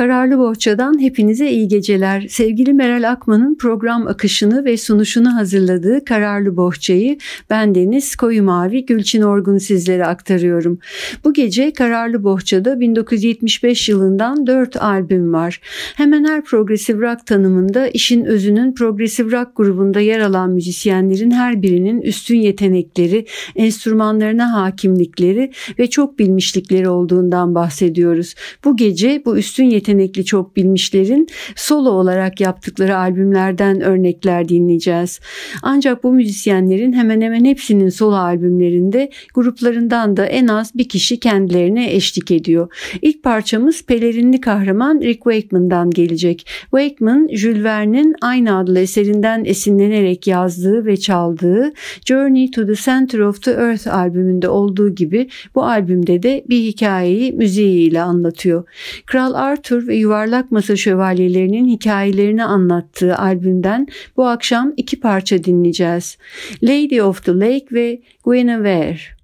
Kararlı Bohça'dan hepinize iyi geceler. Sevgili Meral Akman'ın program akışını ve sunuşunu hazırladığı Kararlı Bohça'yı ben Deniz Koyu Mavi Gülçin Orgun sizlere aktarıyorum. Bu gece Kararlı Bohça'da 1975 yılından 4 albüm var. Hemen her progresif rock tanımında işin özünün progresif rock grubunda yer alan müzisyenlerin her birinin üstün yetenekleri, enstrümanlarına hakimlikleri ve çok bilmişlikleri olduğundan bahsediyoruz. Bu gece bu üstün yetenekli çok bilmişlerin solo olarak yaptıkları albümlerden örnekler dinleyeceğiz. Ancak bu müzisyenlerin hemen hemen hepsinin solo albümlerinde gruplarından da en az bir kişi kendilerine eşlik ediyor. İlk parçamız pelerinli kahraman Rick Wakeman'dan gelecek. Wakeman, Jules Verne'in aynı adlı eserinden esinlenerek yazdığı ve çaldığı Journey to the Center of the Earth albümünde olduğu gibi bu albümde de bir hikayeyi müziğiyle anlatıyor. Kral Arthur ve Yuvarlak Masa Şövalyelerinin hikayelerini anlattığı albümden bu akşam iki parça dinleyeceğiz. Lady of the Lake ve Guinevere.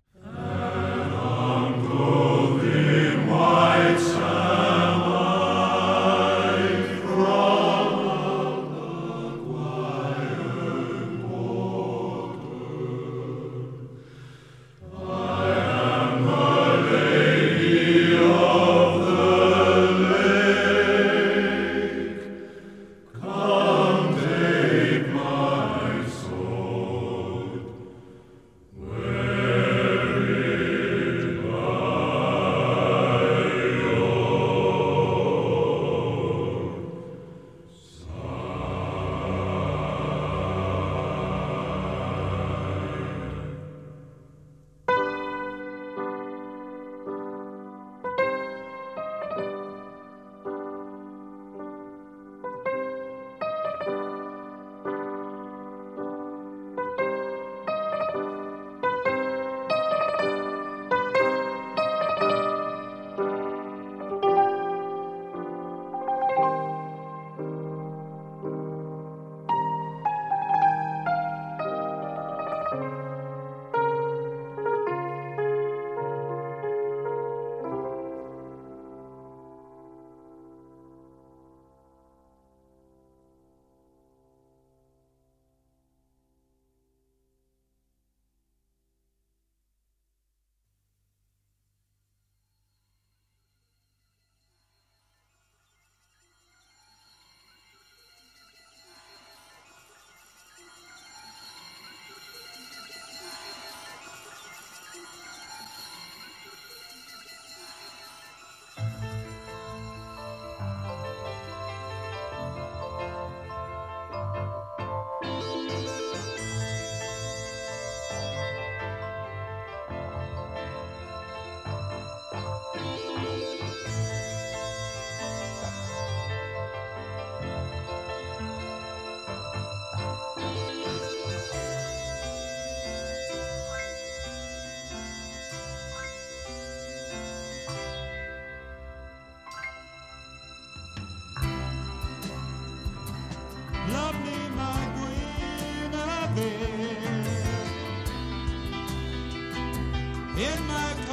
in my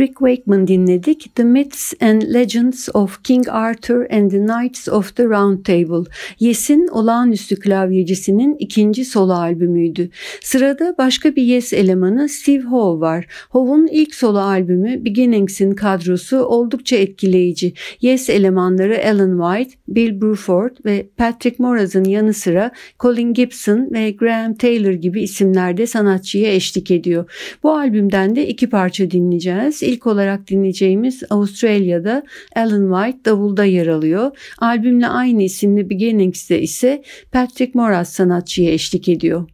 Rick Wakeman dinledik. The Myths and Legends of King Arthur and the Knights of the Round Table. Yes'in olağanüstü klavyecisinin ikinci solo albümüydü. Sırada başka bir Yes elemanı Steve Howe var. Howe'un ilk solo albümü Beginnings'in kadrosu oldukça etkileyici. Yes elemanları Alan White, Bill Bruford ve Patrick Moraz'ın yanı sıra Colin Gibson ve Graham Taylor gibi isimlerde sanatçıya eşlik ediyor. Bu albümden de iki parça dinleyeceğiz. İlk olarak dinleyeceğimiz Avustralya'da Alan White davulda yer alıyor. Albümle aynı isimli Beginnings'te ise Patrick Moraz sanatçıya eşlik ediyor.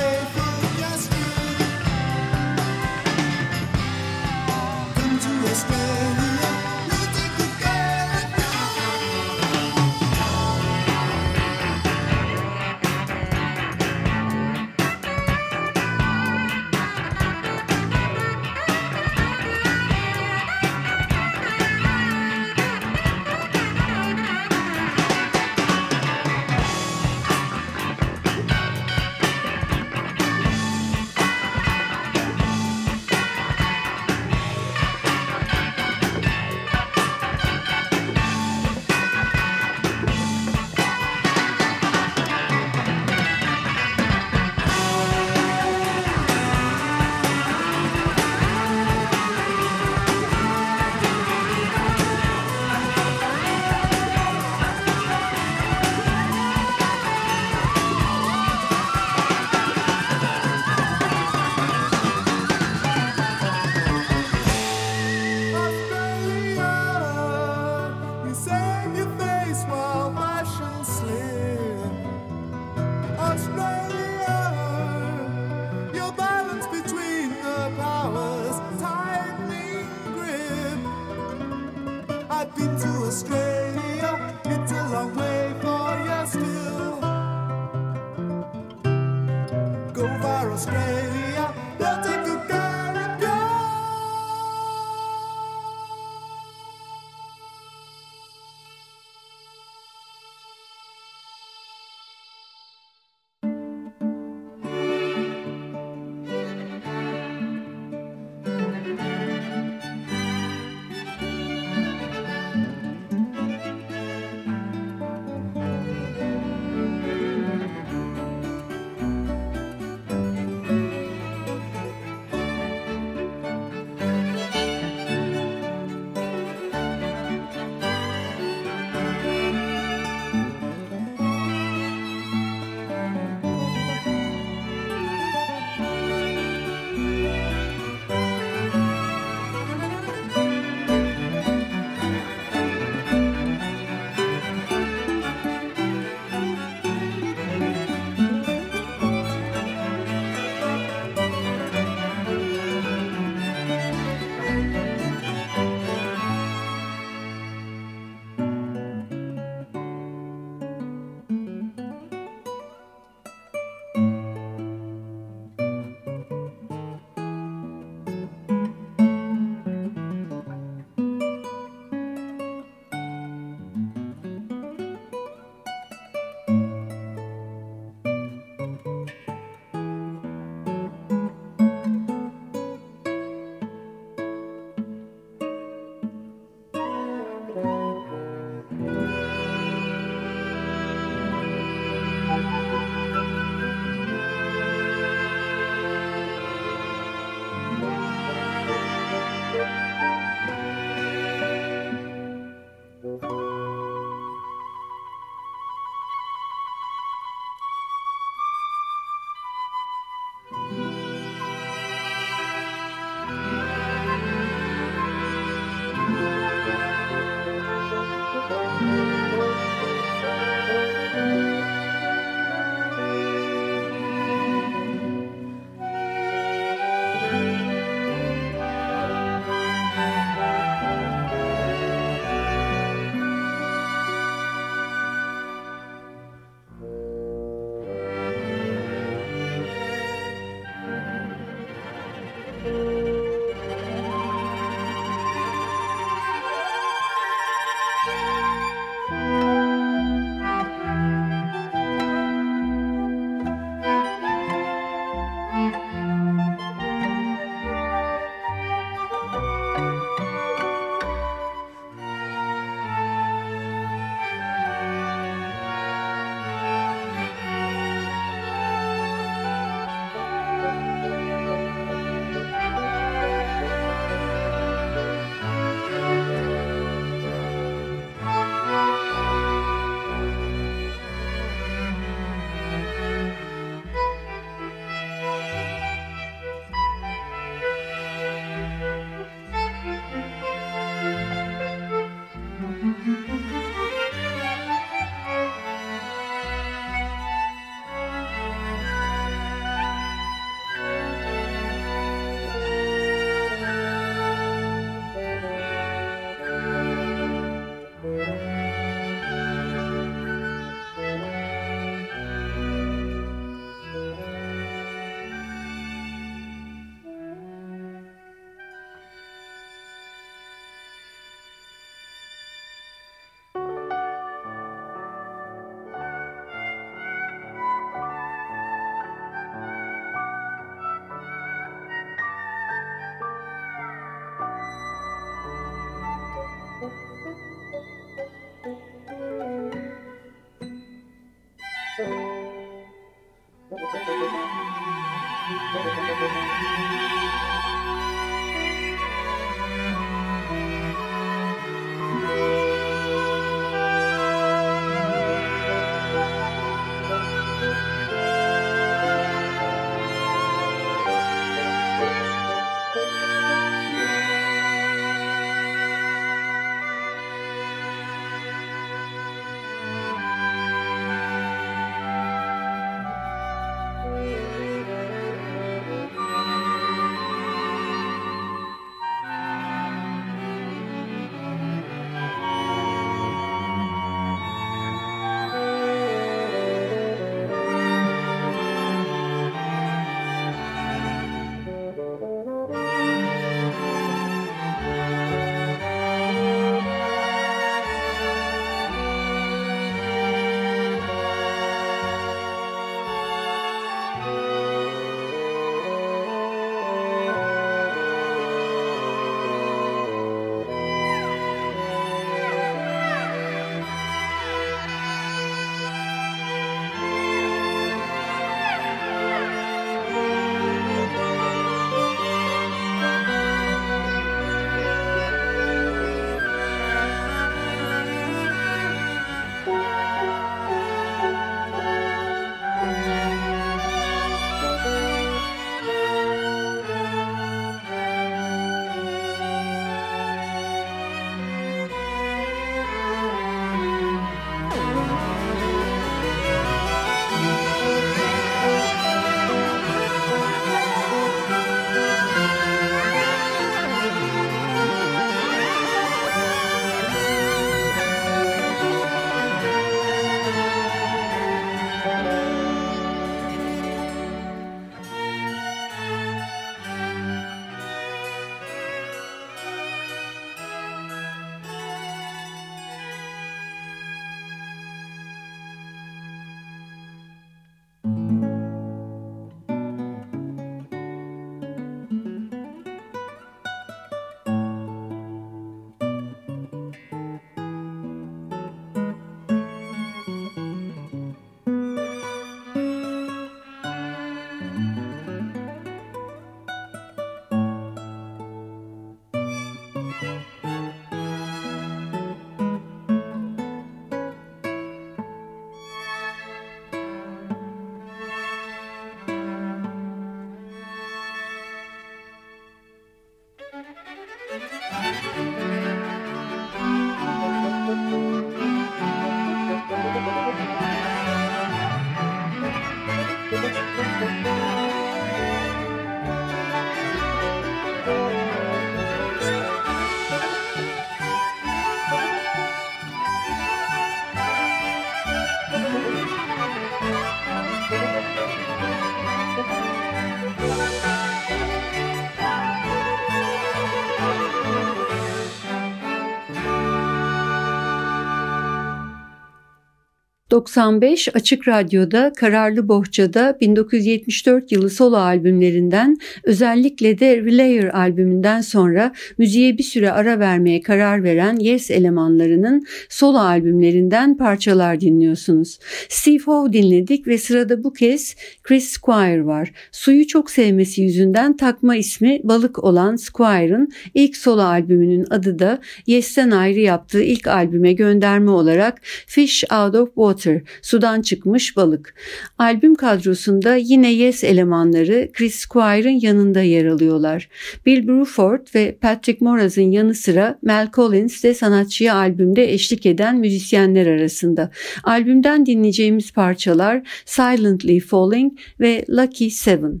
95 Açık Radyo'da Kararlı Bohça'da 1974 yılı solo albümlerinden özellikle de Relayer albümünden sonra müziğe bir süre ara vermeye karar veren Yes elemanlarının solo albümlerinden parçalar dinliyorsunuz. Steve Howe dinledik ve sırada bu kez Chris Squire var. Suyu çok sevmesi yüzünden takma ismi balık olan Squire'ın ilk solo albümünün adı da Yes'ten ayrı yaptığı ilk albüme gönderme olarak Fish Out of Water, sudan çıkmış balık. Albüm kadrosunda yine Yes elemanları Chris Squire'ın yanında yer alıyorlar. Bill Bruford ve Patrick Moraz'ın yanı sıra Mel Collins de sanatçıya albümde eşlik eden müzisyenler arasında. Albümden dinleyeceğimiz parçalar Silently Falling ve Lucky Seven.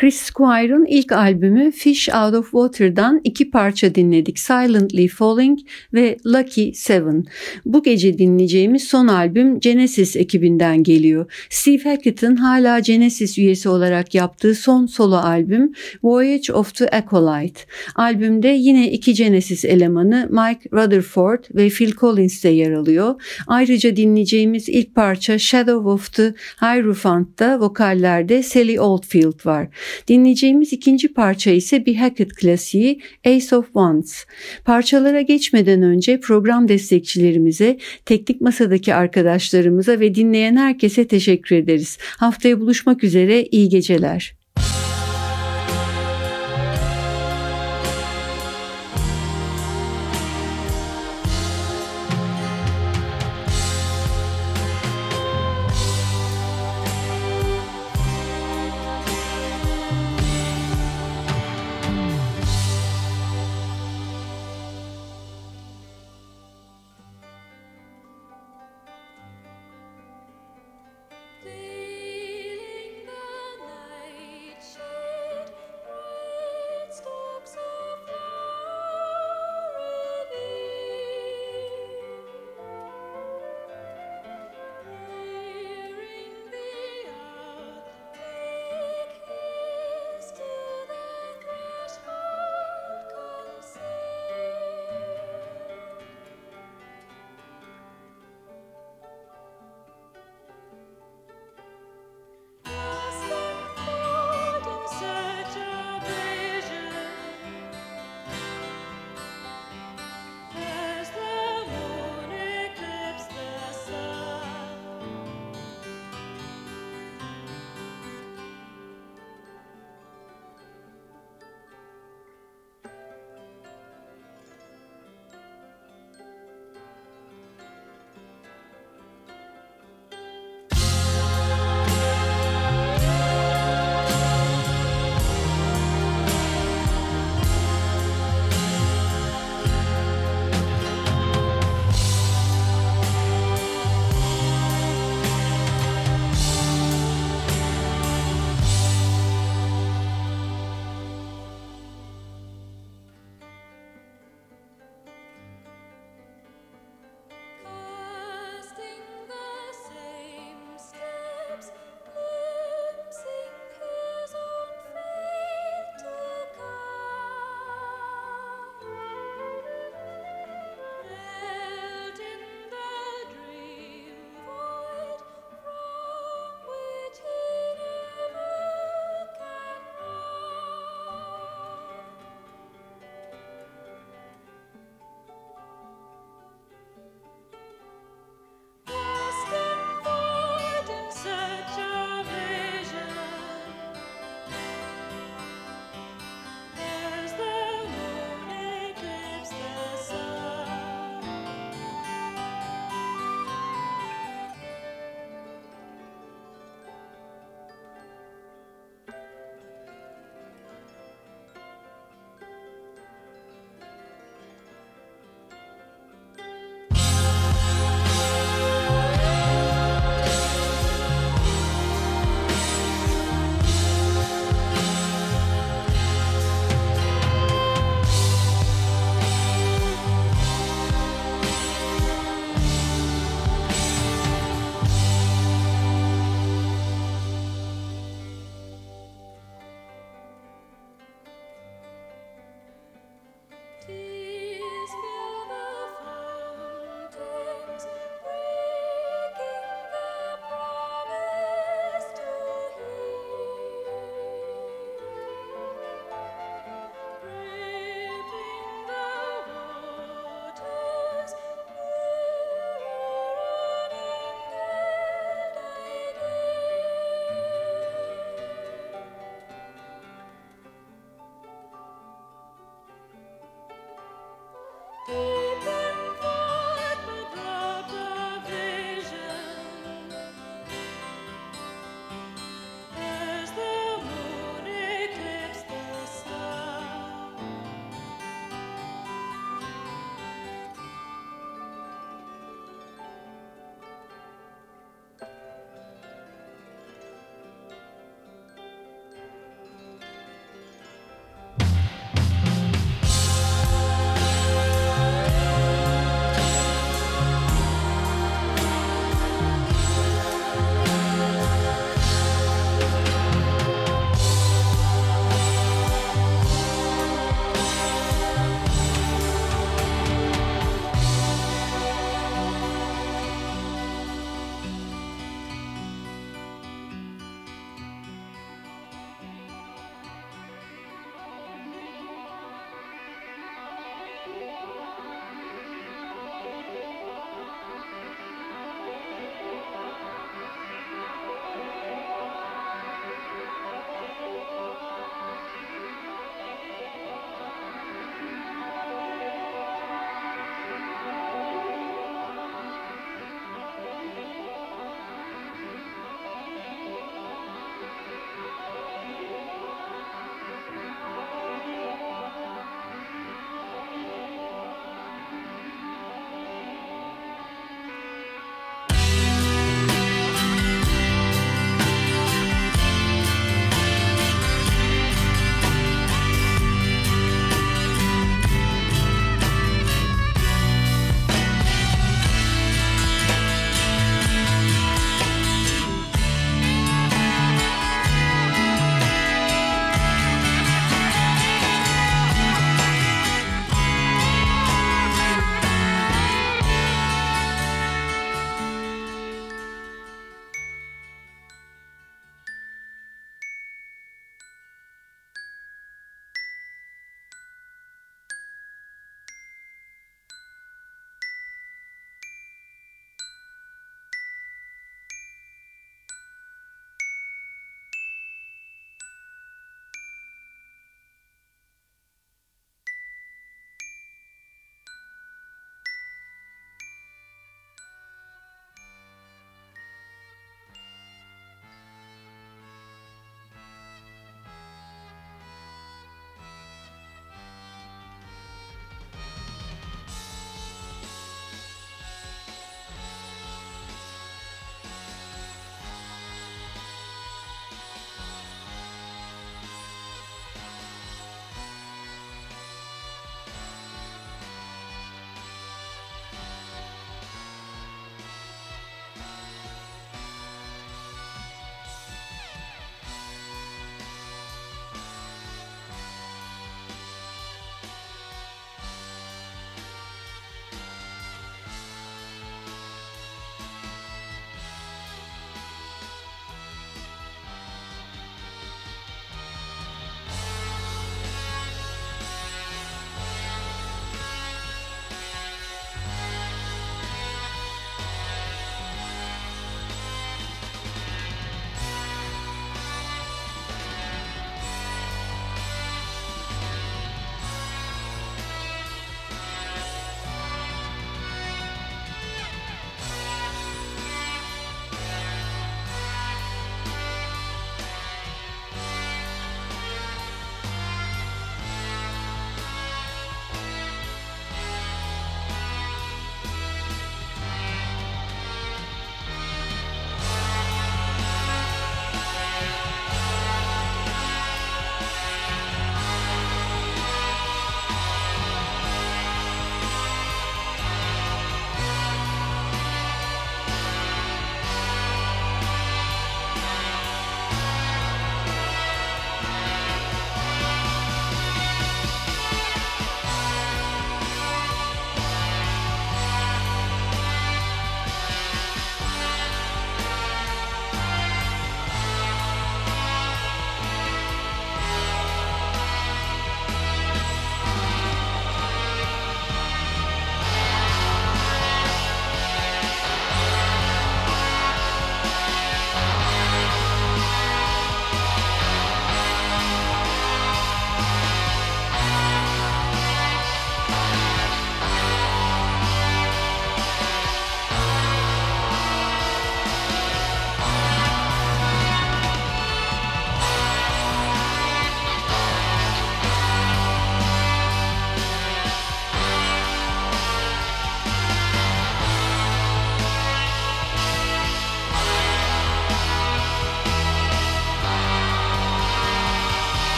Chris Squire'ın ilk albümü Fish Out of Water'dan iki parça dinledik. Silently Falling ve Lucky Seven. Bu gece dinleyeceğimiz son albüm Genesis ekibinden geliyor. Steve Hackett'ın hala Genesis üyesi olarak yaptığı son solo albüm Voyage of the Acolyte. Albümde yine iki Genesis elemanı Mike Rutherford ve Phil Collins de yer alıyor. Ayrıca dinleyeceğimiz ilk parça Shadow of the Hierophant'ta vokallerde Sally Oldfield var. Dinleyeceğimiz ikinci parça ise bir Hackett klasiği Ace of Wands. Parçalara geçmeden önce program destekçilerimize, teknik masadaki arkadaşlarımıza ve dinleyen herkese teşekkür ederiz. Haftaya buluşmak üzere, iyi geceler.